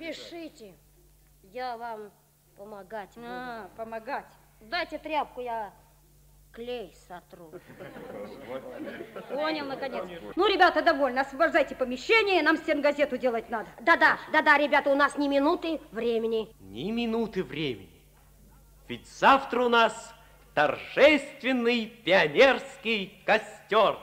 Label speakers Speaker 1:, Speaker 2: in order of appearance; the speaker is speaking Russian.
Speaker 1: Пишите. Я вам помогать а, буду.
Speaker 2: А, помогать.
Speaker 1: Дайте тряпку, я клей сотру.
Speaker 2: Понял, наконец. Ну, ребята, довольно. Освобождайте помещение, нам стенгазету делать надо.
Speaker 1: Да-да, да-да, ребята, у нас ни минуты времени.
Speaker 3: Ни минуты времени. Ведь завтра у нас торжественный пионерский костер.